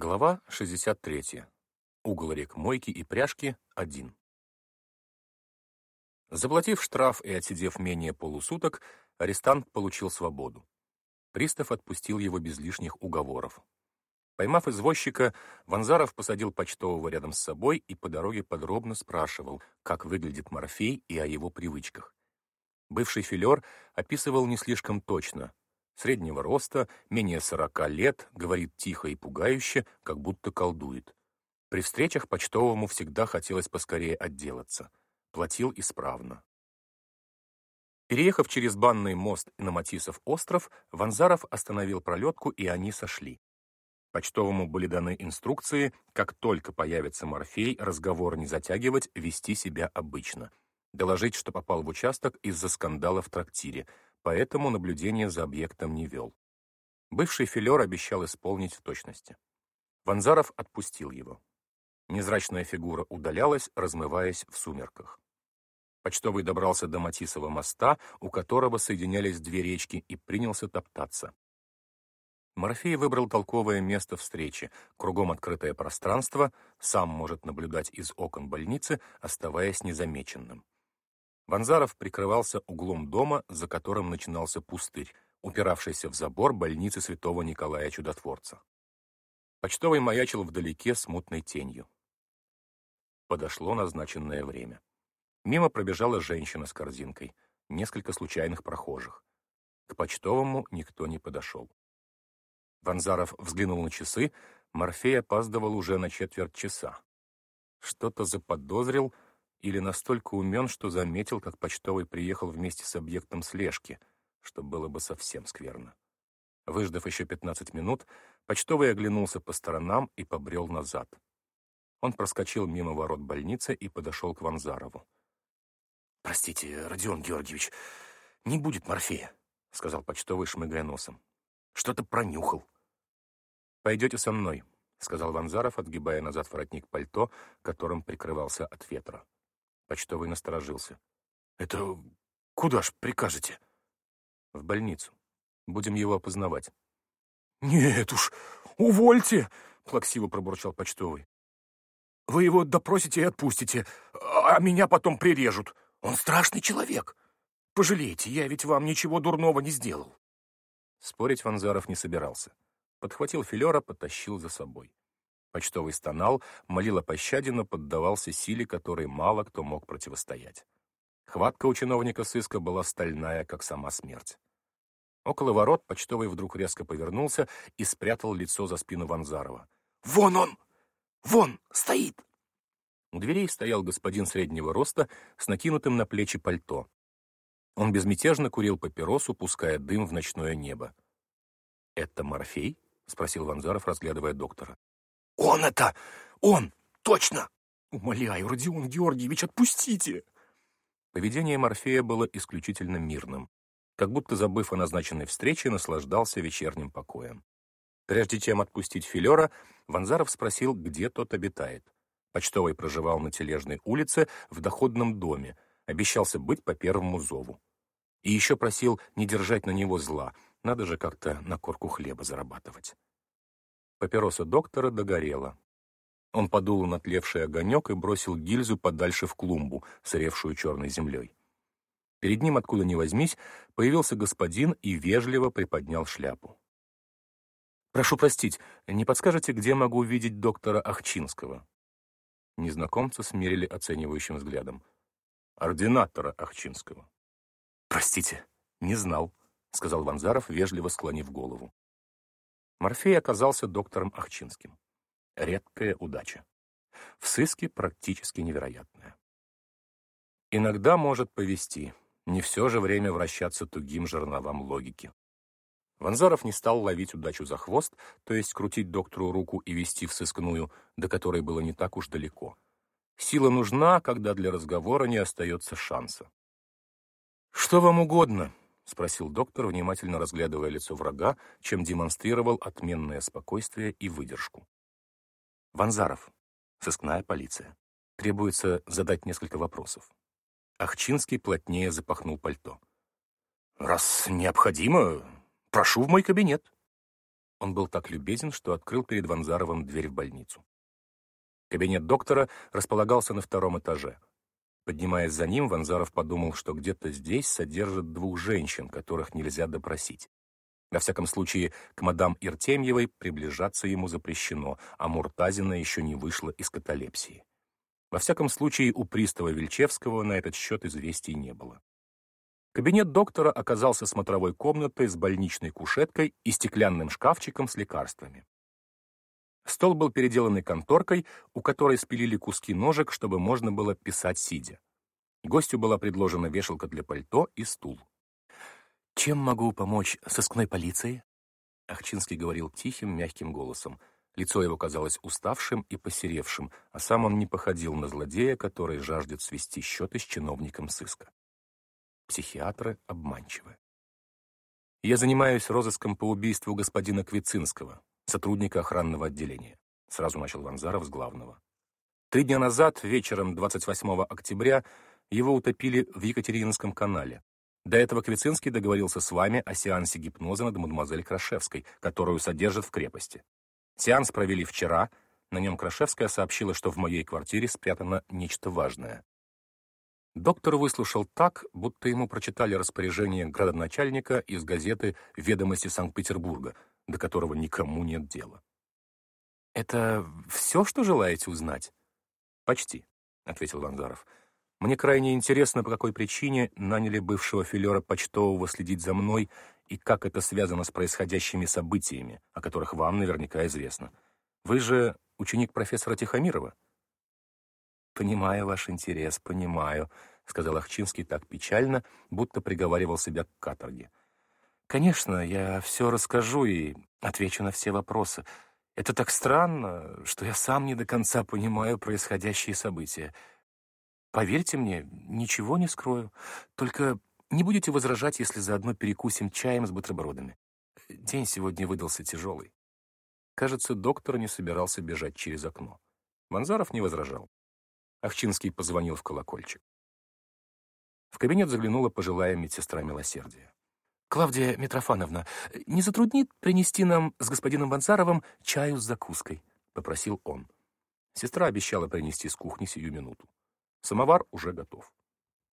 Глава 63. Угол рек Мойки и Пряжки — 1. Заплатив штраф и отсидев менее полусуток, арестант получил свободу. Пристав отпустил его без лишних уговоров. Поймав извозчика, Ванзаров посадил почтового рядом с собой и по дороге подробно спрашивал, как выглядит Морфей и о его привычках. Бывший филер описывал не слишком точно, среднего роста, менее сорока лет, говорит тихо и пугающе, как будто колдует. При встречах почтовому всегда хотелось поскорее отделаться. Платил исправно. Переехав через банный мост на Матисов остров, Ванзаров остановил пролетку, и они сошли. Почтовому были даны инструкции, как только появится Морфей, разговор не затягивать, вести себя обычно. Доложить, что попал в участок из-за скандала в трактире — поэтому наблюдение за объектом не вел. Бывший филер обещал исполнить в точности. Ванзаров отпустил его. Незрачная фигура удалялась, размываясь в сумерках. Почтовый добрался до Матисова моста, у которого соединялись две речки, и принялся топтаться. Морфей выбрал толковое место встречи, кругом открытое пространство, сам может наблюдать из окон больницы, оставаясь незамеченным. Ванзаров прикрывался углом дома, за которым начинался пустырь, упиравшийся в забор больницы святого Николая Чудотворца. Почтовый маячил вдалеке смутной тенью. Подошло назначенное время. Мимо пробежала женщина с корзинкой, несколько случайных прохожих. К почтовому никто не подошел. Ванзаров взглянул на часы, Морфей опаздывал уже на четверть часа. Что-то заподозрил — или настолько умен, что заметил, как почтовый приехал вместе с объектом слежки, что было бы совсем скверно. Выждав еще 15 минут, почтовый оглянулся по сторонам и побрел назад. Он проскочил мимо ворот больницы и подошел к Ванзарову. «Простите, Родион Георгиевич, не будет морфея», — сказал почтовый, шмыгая носом. «Что-то пронюхал». «Пойдете со мной», — сказал Ванзаров, отгибая назад воротник пальто, которым прикрывался от ветра. Почтовый насторожился. «Это куда ж прикажете?» «В больницу. Будем его опознавать». «Нет уж, увольте!» — плаксиво пробурчал почтовый. «Вы его допросите и отпустите, а меня потом прирежут. Он страшный человек. Пожалейте, я ведь вам ничего дурного не сделал». Спорить Ванзаров не собирался. Подхватил филера, потащил за собой. Почтовый стонал, молил о пощаде, но поддавался силе, которой мало кто мог противостоять. Хватка у чиновника сыска была стальная, как сама смерть. Около ворот почтовый вдруг резко повернулся и спрятал лицо за спину Ванзарова. «Вон он! Вон! Стоит!» У дверей стоял господин среднего роста с накинутым на плечи пальто. Он безмятежно курил папиросу, пуская дым в ночное небо. «Это Морфей?» — спросил Ванзаров, разглядывая доктора. «Он это! Он! Точно! Умоляю, Родион Георгиевич, отпустите!» Поведение Морфея было исключительно мирным, как будто, забыв о назначенной встрече, наслаждался вечерним покоем. Прежде чем отпустить филера, Ванзаров спросил, где тот обитает. Почтовый проживал на Тележной улице в доходном доме, обещался быть по первому зову. И еще просил не держать на него зла, надо же как-то на корку хлеба зарабатывать. Папироса доктора догорела. Он подул на тлевший огонек и бросил гильзу подальше в клумбу, сыревшую черной землей. Перед ним, откуда ни возьмись, появился господин и вежливо приподнял шляпу. «Прошу простить, не подскажете, где могу увидеть доктора Ахчинского?» Незнакомца смерили оценивающим взглядом. «Ординатора Ахчинского». «Простите, не знал», — сказал Ванзаров, вежливо склонив голову. Морфей оказался доктором Ахчинским. Редкая удача. В сыске практически невероятная. Иногда может повести, не все же время вращаться тугим жерновам логики. Ванзаров не стал ловить удачу за хвост, то есть крутить доктору руку и вести в сыскную, до которой было не так уж далеко. Сила нужна, когда для разговора не остается шанса. «Что вам угодно?» — спросил доктор, внимательно разглядывая лицо врага, чем демонстрировал отменное спокойствие и выдержку. «Ванзаров, сыскная полиция. Требуется задать несколько вопросов». Ахчинский плотнее запахнул пальто. «Раз необходимо, прошу в мой кабинет». Он был так любезен, что открыл перед Ванзаровым дверь в больницу. Кабинет доктора располагался на втором этаже. Поднимаясь за ним, Ванзаров подумал, что где-то здесь содержат двух женщин, которых нельзя допросить. Во всяком случае, к мадам Иртемьевой приближаться ему запрещено, а Муртазина еще не вышла из каталепсии. Во всяком случае, у пристава Вельчевского на этот счет известий не было. Кабинет доктора оказался смотровой комнатой с больничной кушеткой и стеклянным шкафчиком с лекарствами. Стол был переделанный конторкой, у которой спилили куски ножек, чтобы можно было писать сидя. Гостю была предложена вешалка для пальто и стул. «Чем могу помочь сыскной полиции?» Ахчинский говорил тихим, мягким голосом. Лицо его казалось уставшим и посеревшим, а сам он не походил на злодея, который жаждет свести счеты с чиновником сыска. Психиатры обманчивы. Я занимаюсь розыском по убийству господина Квицинского, сотрудника охранного отделения. Сразу начал Ванзаров с главного. Три дня назад, вечером 28 октября, его утопили в Екатерининском канале. До этого Квицинский договорился с вами о сеансе гипноза над мадемуазель Крашевской, которую содержат в крепости. Сеанс провели вчера. На нем Крашевская сообщила, что в моей квартире спрятано нечто важное. Доктор выслушал так, будто ему прочитали распоряжение градоначальника из газеты «Ведомости Санкт-Петербурга», до которого никому нет дела. «Это все, что желаете узнать?» «Почти», — ответил Ванзаров. «Мне крайне интересно, по какой причине наняли бывшего филера почтового следить за мной и как это связано с происходящими событиями, о которых вам наверняка известно. Вы же ученик профессора Тихомирова?» «Понимаю ваш интерес, понимаю», — сказал Ахчинский так печально, будто приговаривал себя к каторге. «Конечно, я все расскажу и отвечу на все вопросы. Это так странно, что я сам не до конца понимаю происходящие события. Поверьте мне, ничего не скрою. Только не будете возражать, если заодно перекусим чаем с бутербродами. День сегодня выдался тяжелый». Кажется, доктор не собирался бежать через окно. Манзаров не возражал. Овчинский позвонил в колокольчик. В кабинет заглянула пожилая медсестра милосердия. «Клавдия Митрофановна, не затруднит принести нам с господином Ванцаровым чаю с закуской?» — попросил он. Сестра обещала принести с кухни сию минуту. Самовар уже готов.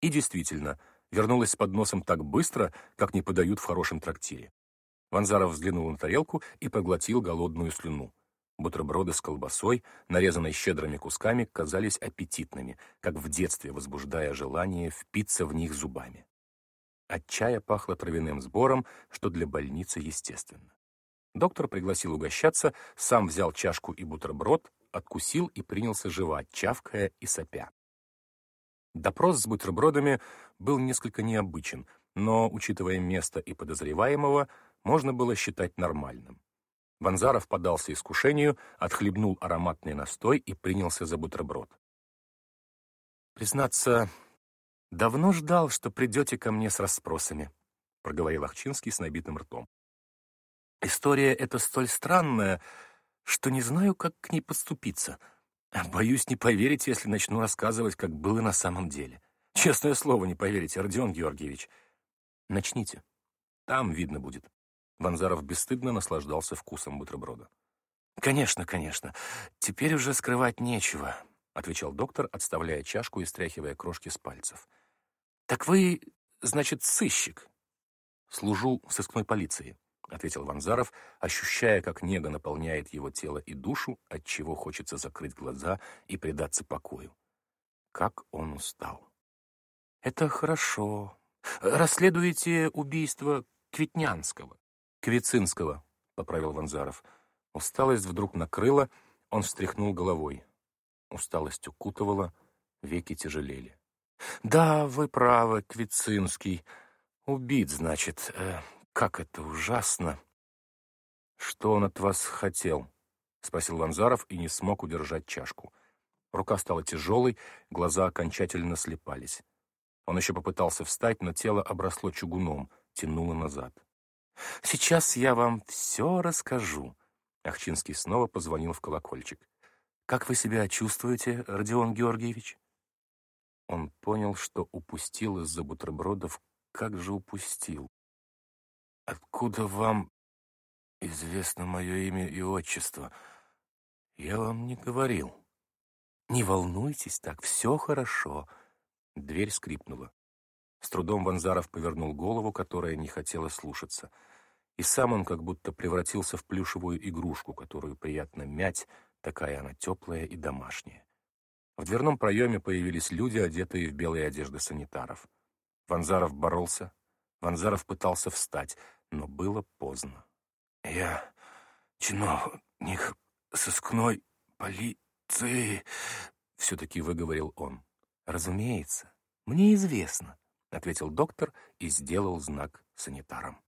И действительно, вернулась с подносом так быстро, как не подают в хорошем трактире. Ванзаров взглянул на тарелку и проглотил голодную слюну. Бутерброды с колбасой, нарезанной щедрыми кусками, казались аппетитными, как в детстве, возбуждая желание впиться в них зубами. От чая пахло травяным сбором, что для больницы естественно. Доктор пригласил угощаться, сам взял чашку и бутерброд, откусил и принялся жевать, чавкая и сопя. Допрос с бутербродами был несколько необычен, но, учитывая место и подозреваемого, можно было считать нормальным. Ванзаров поддался искушению, отхлебнул ароматный настой и принялся за бутерброд. «Признаться, давно ждал, что придете ко мне с расспросами», — проговорил Ахчинский с набитым ртом. «История эта столь странная, что не знаю, как к ней подступиться. Боюсь, не поверите, если начну рассказывать, как было на самом деле. Честное слово, не поверите, Родион Георгиевич. Начните. Там видно будет». Ванзаров бесстыдно наслаждался вкусом бутерброда. «Конечно, конечно. Теперь уже скрывать нечего», — отвечал доктор, отставляя чашку и стряхивая крошки с пальцев. «Так вы, значит, сыщик?» «Служу в сыскной полиции», — ответил Ванзаров, ощущая, как нега наполняет его тело и душу, от чего хочется закрыть глаза и предаться покою. Как он устал. «Это хорошо. Расследуете убийство Квитнянского?» Квицинского, — поправил Ванзаров. Усталость вдруг накрыла, он встряхнул головой. Усталость укутывала, веки тяжелели. «Да, вы правы, Квицинский. Убит, значит. Э, как это ужасно!» «Что он от вас хотел?» — спросил Ванзаров и не смог удержать чашку. Рука стала тяжелой, глаза окончательно слепались. Он еще попытался встать, но тело обросло чугуном, тянуло назад. Сейчас я вам все расскажу. Ахчинский снова позвонил в колокольчик. Как вы себя чувствуете, Родион Георгиевич? Он понял, что упустил из-за бутербродов. Как же упустил? Откуда вам... известно мое имя и отчество. Я вам не говорил». «Не волнуйтесь так, все хорошо». Дверь скрипнула. С трудом Ванзаров повернул голову, которая не хотела слушаться. И сам он как будто превратился в плюшевую игрушку, которую приятно мять, такая она теплая и домашняя. В дверном проеме появились люди, одетые в белые одежды санитаров. Ванзаров боролся, Ванзаров пытался встать, но было поздно. «Я чиновник сыскной полиции», — все-таки выговорил он. «Разумеется, мне известно», — ответил доктор и сделал знак санитарам.